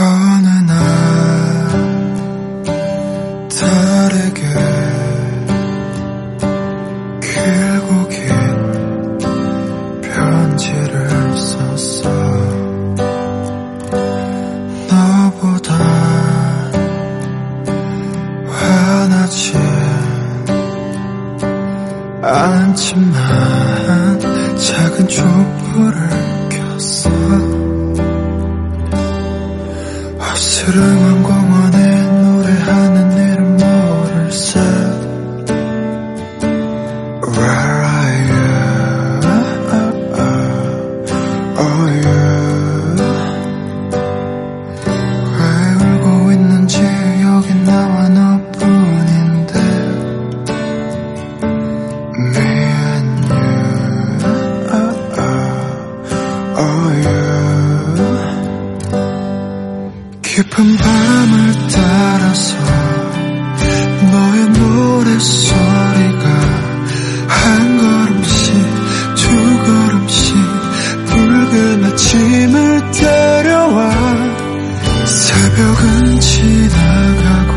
어느 날 다르게 길고 긴 편지를 썼어. 너보다 화나지 않지만 작은 촛불을 켰어 어스름한 공원에 노래하는 이름 모를세 Where are you? Oh you 왜 울고 있는지 여기 나와 너뿐인데 Me and you. Oh you 깊은 밤을 따라서 너의 노랫소리가 한 걸음씩 두 걸음씩 붉은 아침을 데려와 새벽은 지나가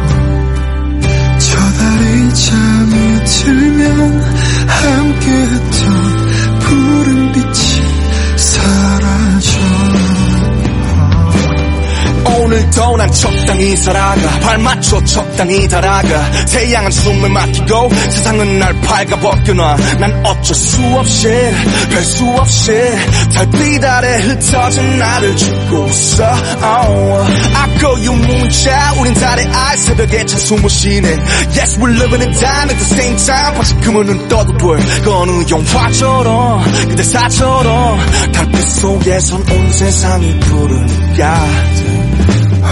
오늘도 난 적당히 살아가 발 맞춰 적당히 달아가. 태양은 숨을 막히고 세상은 날 발가벗겨놔. 난 어쩔 수 없이 별 수 없이 달빛 아래 흩어진 나를 죽고 있어. oh. 아까 유문자 우린 달의 알 새벽에 찬 숨을 쉬네. Yes we're living in time at the same time. 박식금은 눈 떠도 돼 어느 영화처럼 그대 사처럼 달빛 속에선 온 세상이 푸르니까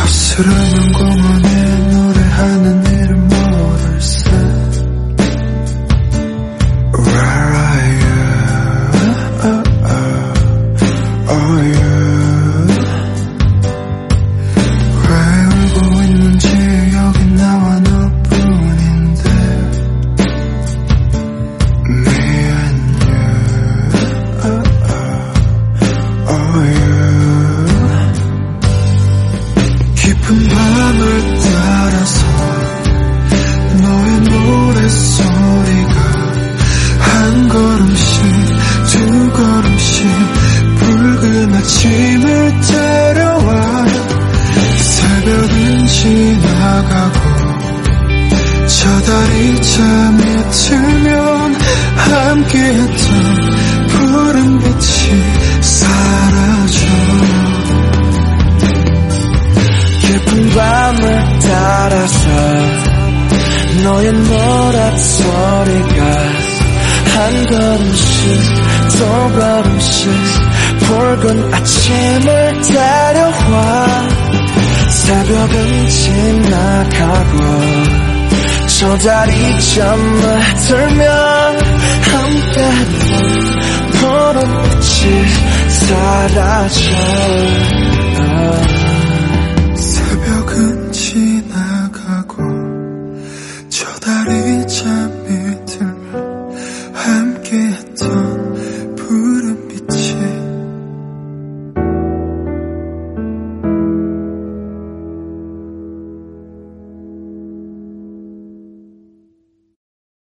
어스름한 공원에 따라서 너의 노랫소리가 한 걸음씩 두 걸음씩 붉은 아침을 데려와. 새벽은 지나가고 저 달이 잠이 들면 함께했던 밤을 따라서 너의 노랫소리가 한 걸음씩 두 걸음씩 붉은 아침을 데려와 새벽은 지나가고 저 달이 잠을 들면 함께했던 푸른 빛이 사라져